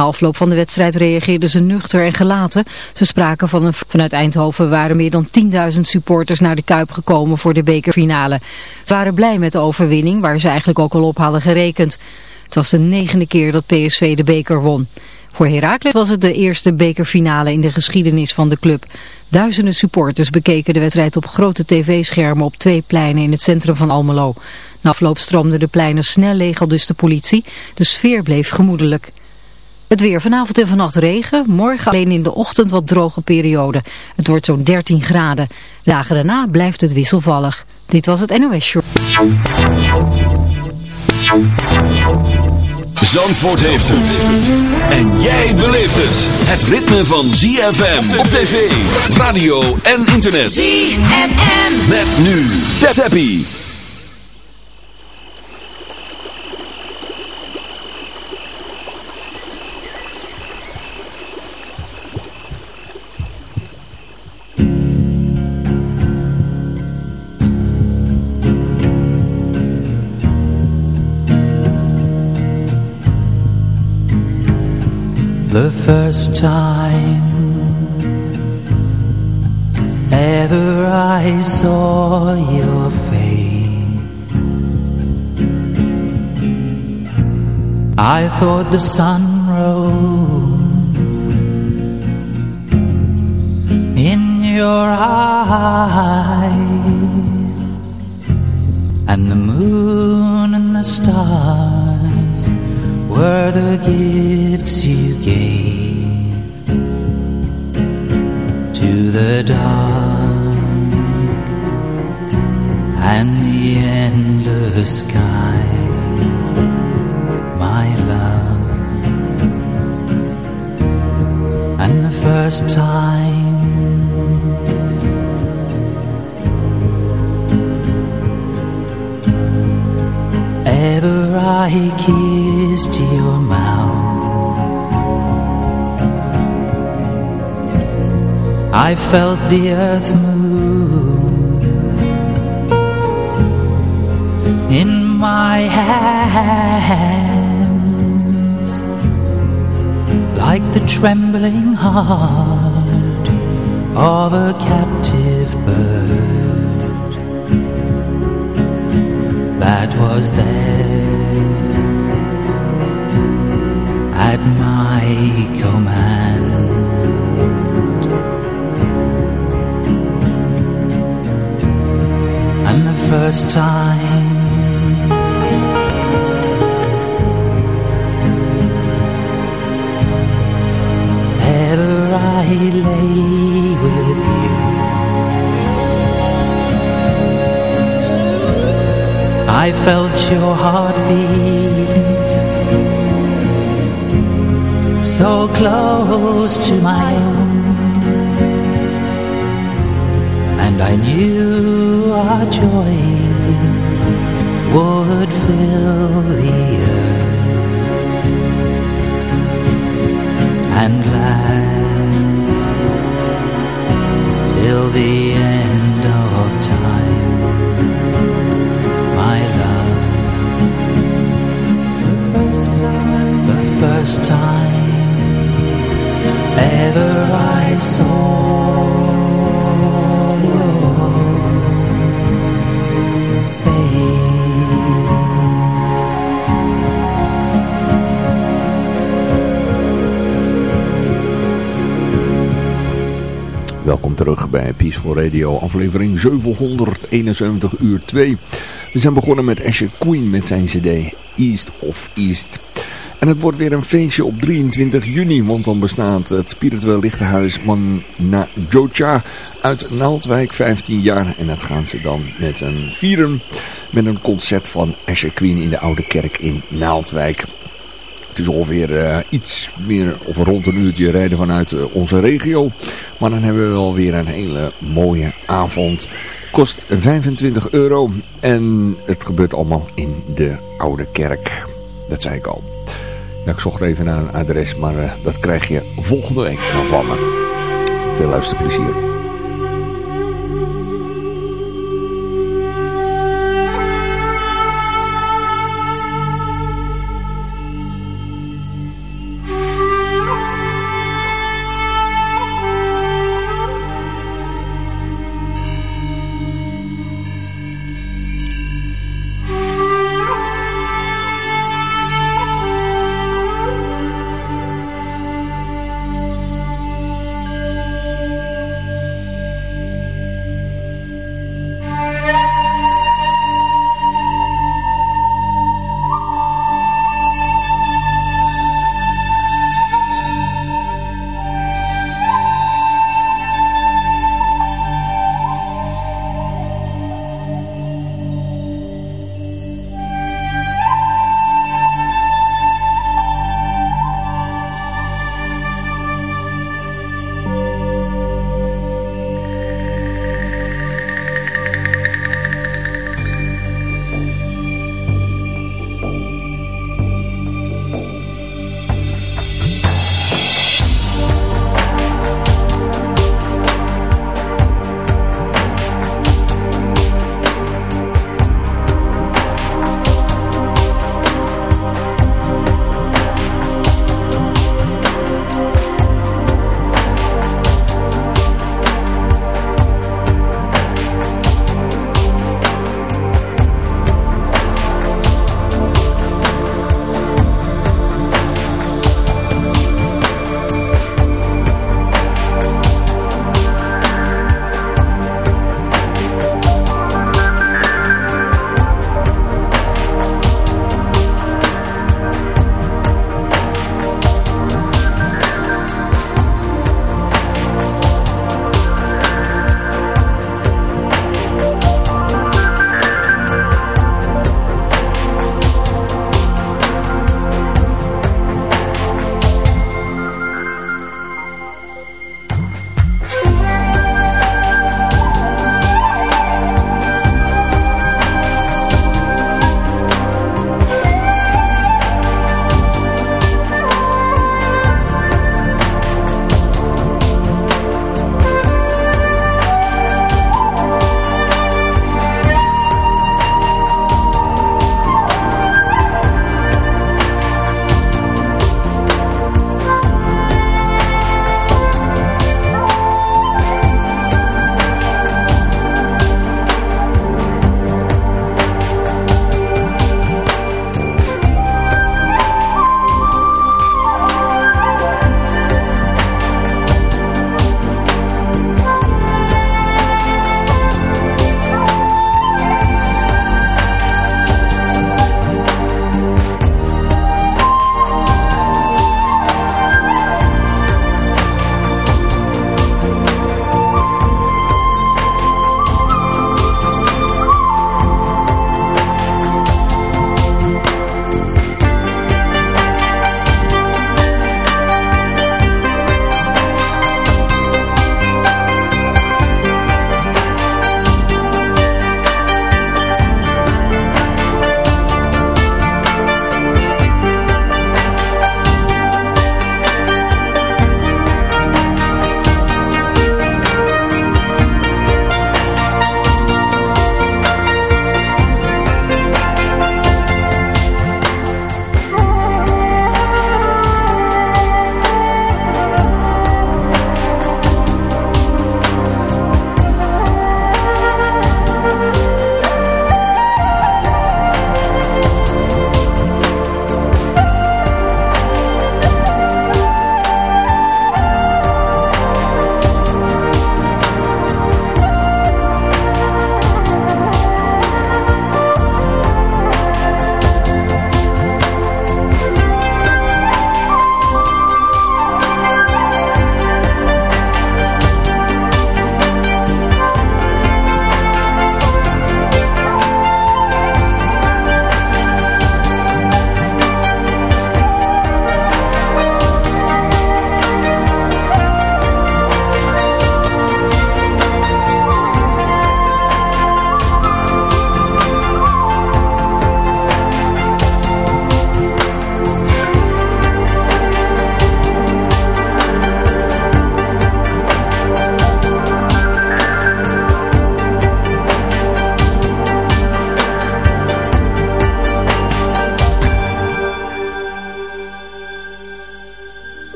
Na afloop van de wedstrijd reageerden ze nuchter en gelaten. Ze spraken van een... Vanuit Eindhoven waren meer dan 10.000 supporters naar de Kuip gekomen voor de bekerfinale. Ze waren blij met de overwinning, waar ze eigenlijk ook al op hadden gerekend. Het was de negende keer dat PSV de beker won. Voor Heracles was het de eerste bekerfinale in de geschiedenis van de club. Duizenden supporters bekeken de wedstrijd op grote tv-schermen op twee pleinen in het centrum van Almelo. Na afloop stroomden de pleinen snel leeg, dus de politie. De sfeer bleef gemoedelijk. Het weer vanavond en vannacht regen, morgen alleen in de ochtend wat droge periode. Het wordt zo'n 13 graden. Dagen daarna blijft het wisselvallig. Dit was het NOS Show. Zandvoort heeft het. En jij beleeft het. Het ritme van ZFM op tv, radio en internet. ZFM. Met nu. Tap Happy. The first time ever I saw your face, I thought the sun rose in your eyes, and the moon and the stars were the gifts you gave to the dark and the endless sky, my love. And the first time ever I kissed I felt the earth move in my hands like the trembling heart of a captive bird that was there at my command. The first time ever I lay with you. I felt your heartbeat so close to my own, and I knew our joy would fill the earth and last till the end of time my love. The first time, the first time ever I saw Welkom terug bij Peaceful Radio, aflevering 771 uur 2. We zijn begonnen met Asher Queen met zijn cd East of East. En het wordt weer een feestje op 23 juni, want dan bestaat het spiritueel lichtenhuis Manna Jocha uit Naaldwijk 15 jaar. En dat gaan ze dan met een vieren met een concert van Asher Queen in de Oude Kerk in Naaldwijk. Het is ongeveer uh, iets meer of rond een uurtje rijden vanuit uh, onze regio. Maar dan hebben we wel weer een hele mooie avond. Kost 25 euro en het gebeurt allemaal in de Oude Kerk. Dat zei ik al. Ik zocht even naar een adres, maar uh, dat krijg je volgende week nog van me. Veel luisterplezier.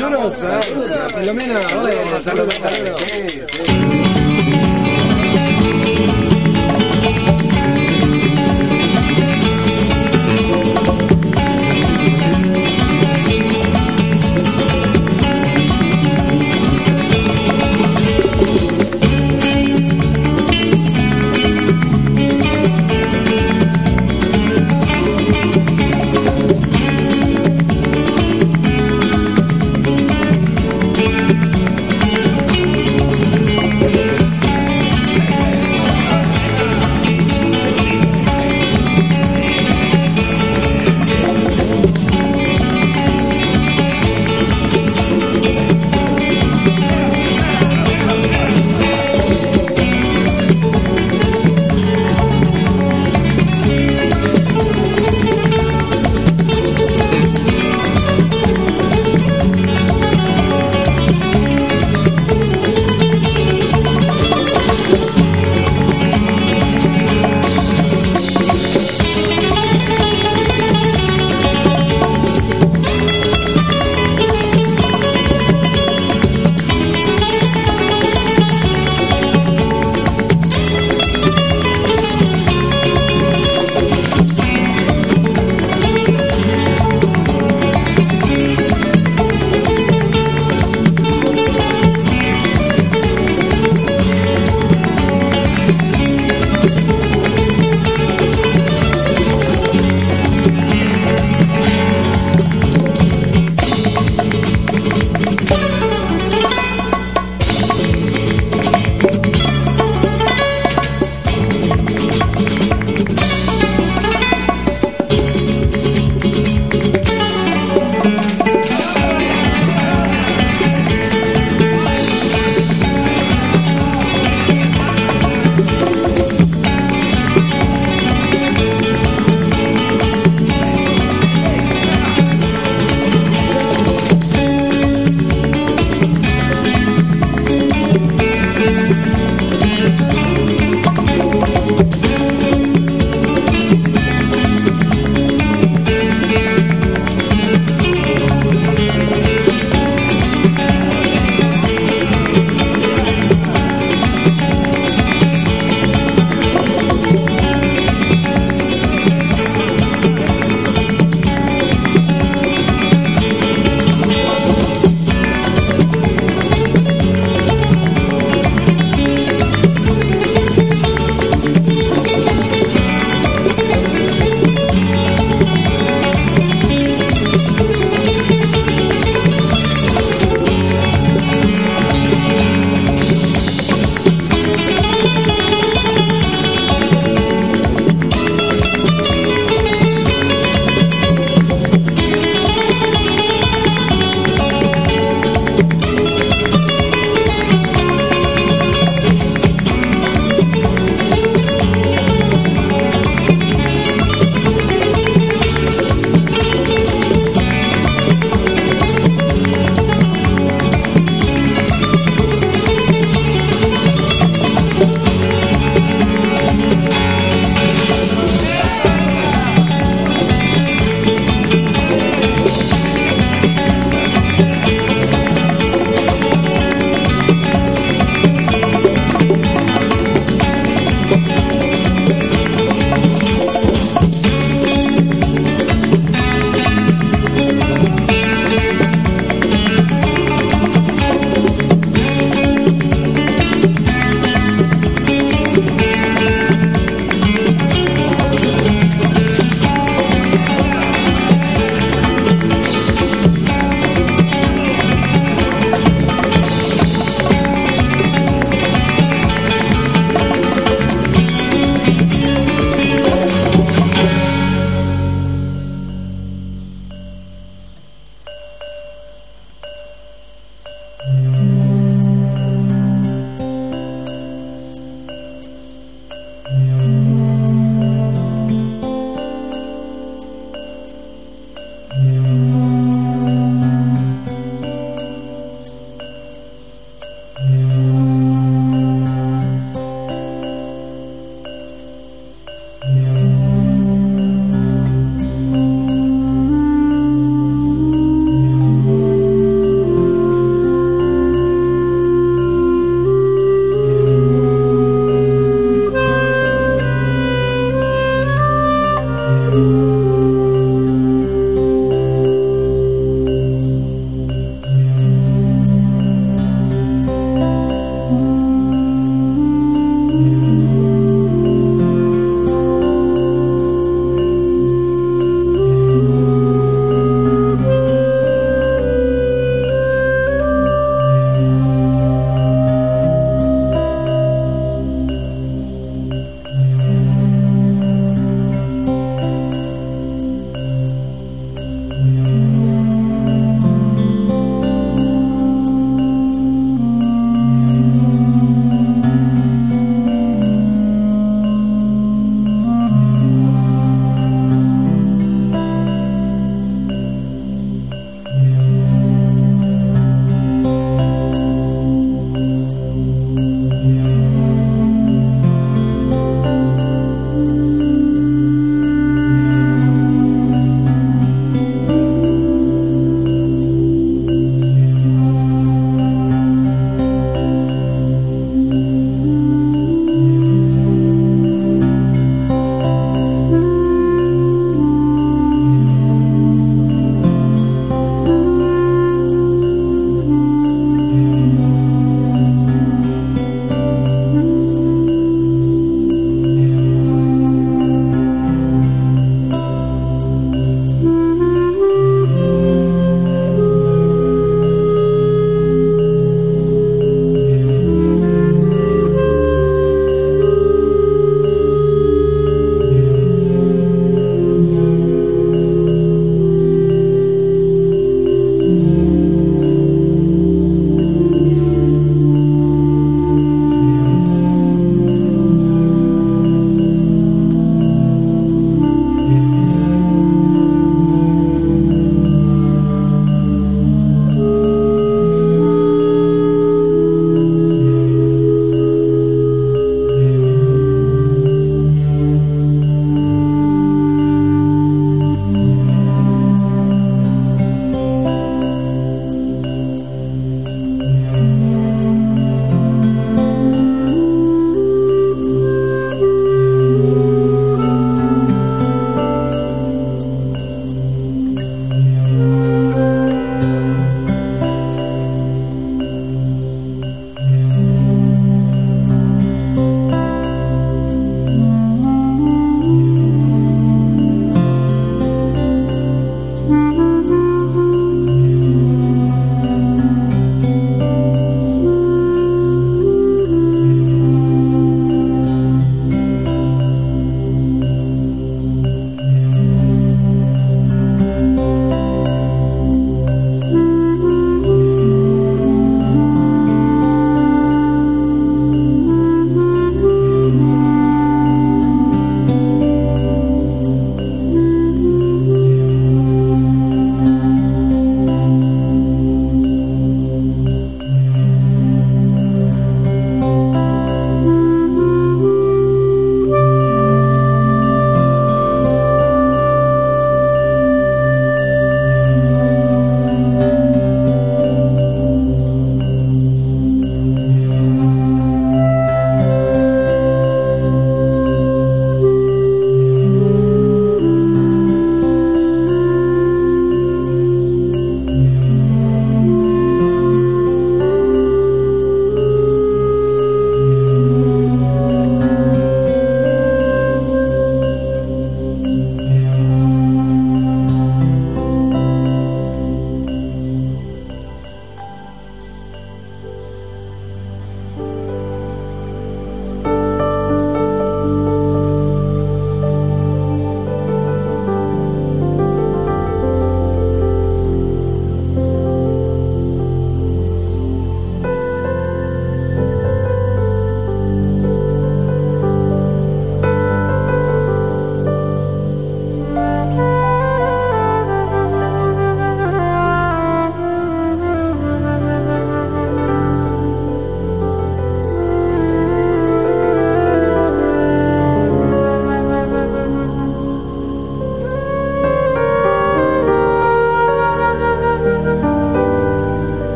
Saludos. saludos. Filomena, saludos, saludos.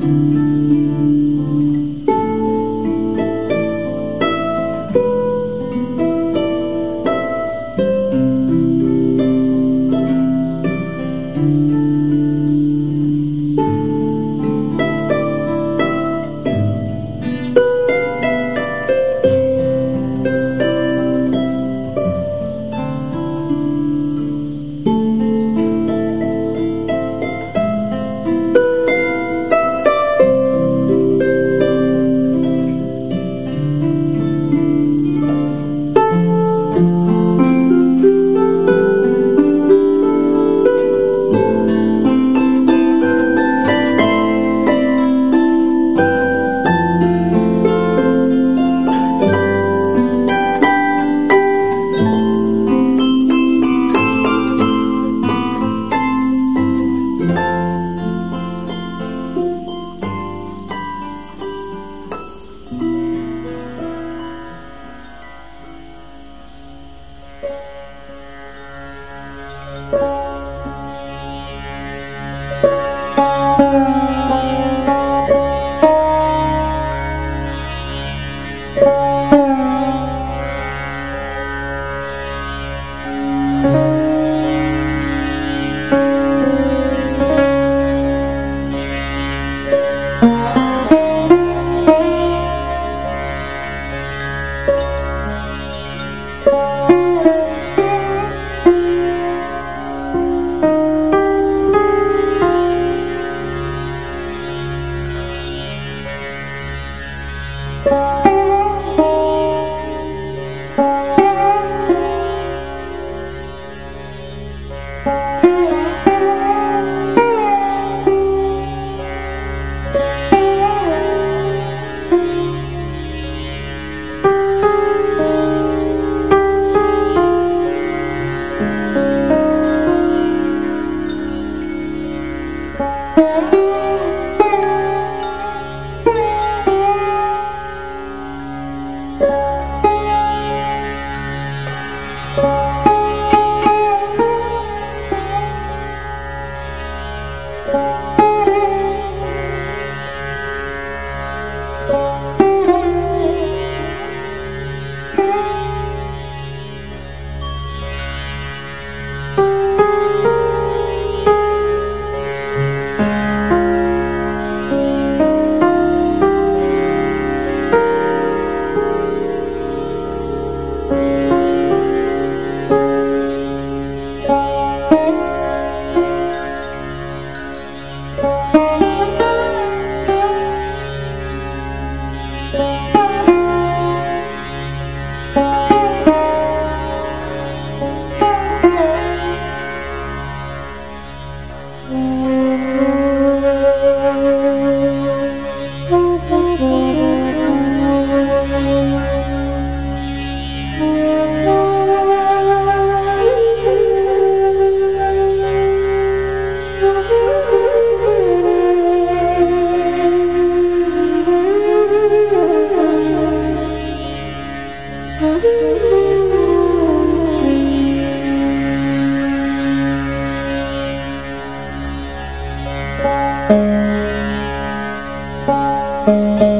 MUZIEK 啊。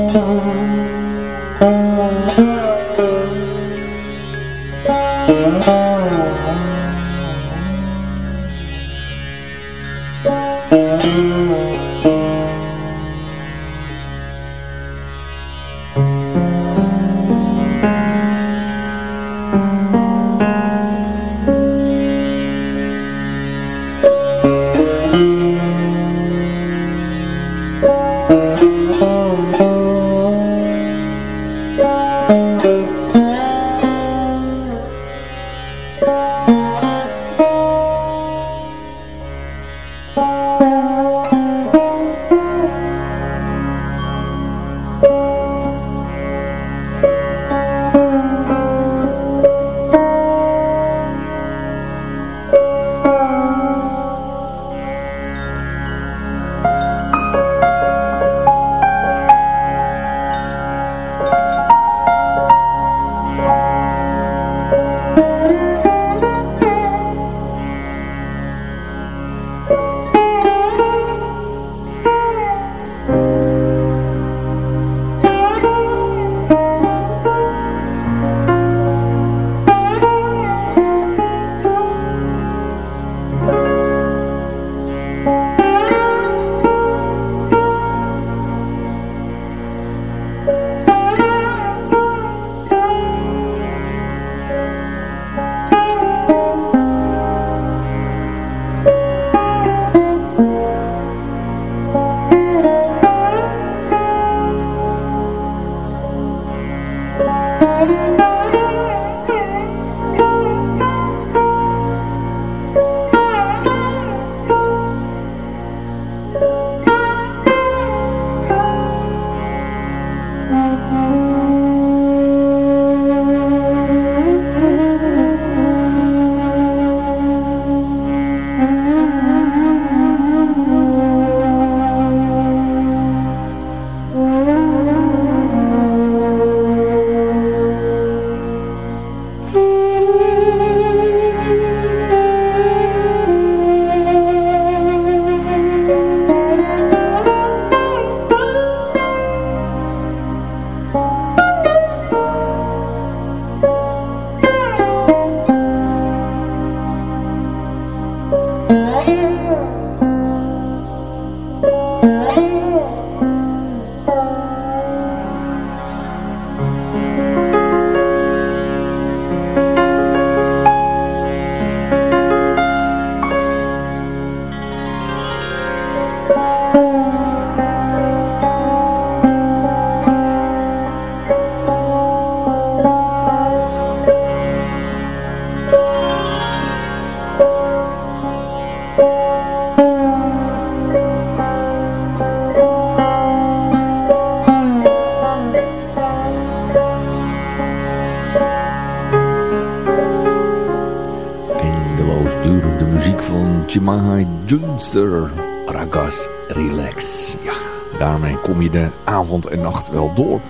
Je de avond en nacht wel door.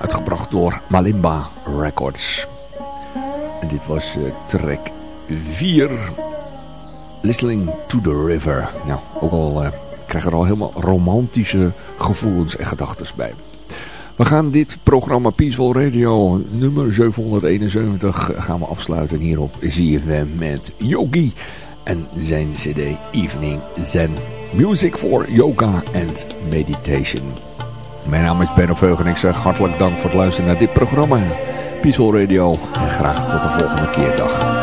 Uitgebracht door Malimba Records. En dit was uh, track 4. Listening to the River. Nou, ook al uh, krijg er al helemaal romantische gevoelens en gedachten bij. We gaan dit programma Peaceful Radio nummer 771 gaan we afsluiten hier op ZFM met Yogi en zijn cd Evening Zen. Music for Yoga and Meditation. Mijn naam is Benno Veug en ik zeg hartelijk dank voor het luisteren naar dit programma. Peaceful Radio en graag tot de volgende keer. Dag.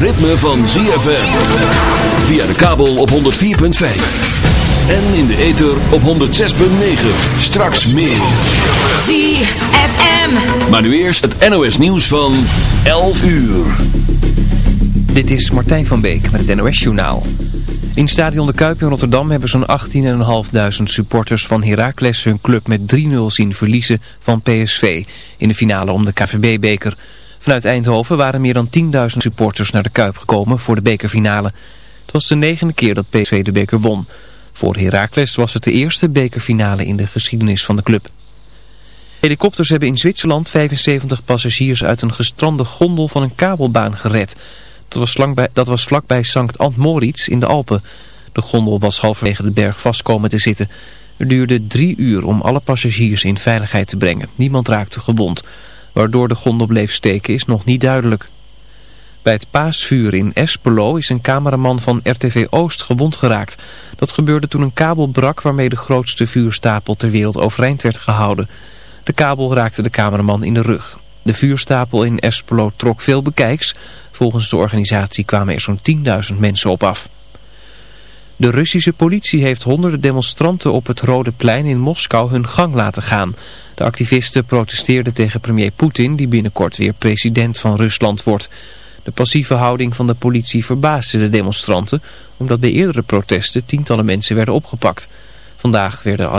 Ritme van ZFM. Via de kabel op 104.5. En in de ether op 106.9. Straks meer. ZFM. Maar nu eerst het NOS nieuws van 11 uur. Dit is Martijn van Beek met het NOS journaal. In Stadion de Kuip in Rotterdam hebben zo'n 18.500 supporters van Heracles hun club met 3-0 zien verliezen van PSV in de finale om de KVB-beker. Vanuit Eindhoven waren meer dan 10.000 supporters naar de Kuip gekomen voor de bekerfinale. Het was de negende keer dat PSV de beker won. Voor Heracles was het de eerste bekerfinale in de geschiedenis van de club. Helikopters hebben in Zwitserland 75 passagiers uit een gestrande gondel van een kabelbaan gered. Dat was, vlakbij, dat was vlakbij Sankt Antmoritz in de Alpen. De gondel was halverwege de berg vast komen te zitten. Het duurde drie uur om alle passagiers in veiligheid te brengen. Niemand raakte gewond. Waardoor de gondel bleef steken is nog niet duidelijk. Bij het paasvuur in Espelo is een cameraman van RTV Oost gewond geraakt. Dat gebeurde toen een kabel brak waarmee de grootste vuurstapel ter wereld overeind werd gehouden. De kabel raakte de cameraman in de rug. De vuurstapel in Espelo trok veel bekijks. Volgens de organisatie kwamen er zo'n 10.000 mensen op af. De Russische politie heeft honderden demonstranten op het Rode Plein in Moskou hun gang laten gaan. De activisten protesteerden tegen premier Poetin die binnenkort weer president van Rusland wordt. De passieve houding van de politie verbaasde de demonstranten omdat bij eerdere protesten tientallen mensen werden opgepakt. Vandaag werden alle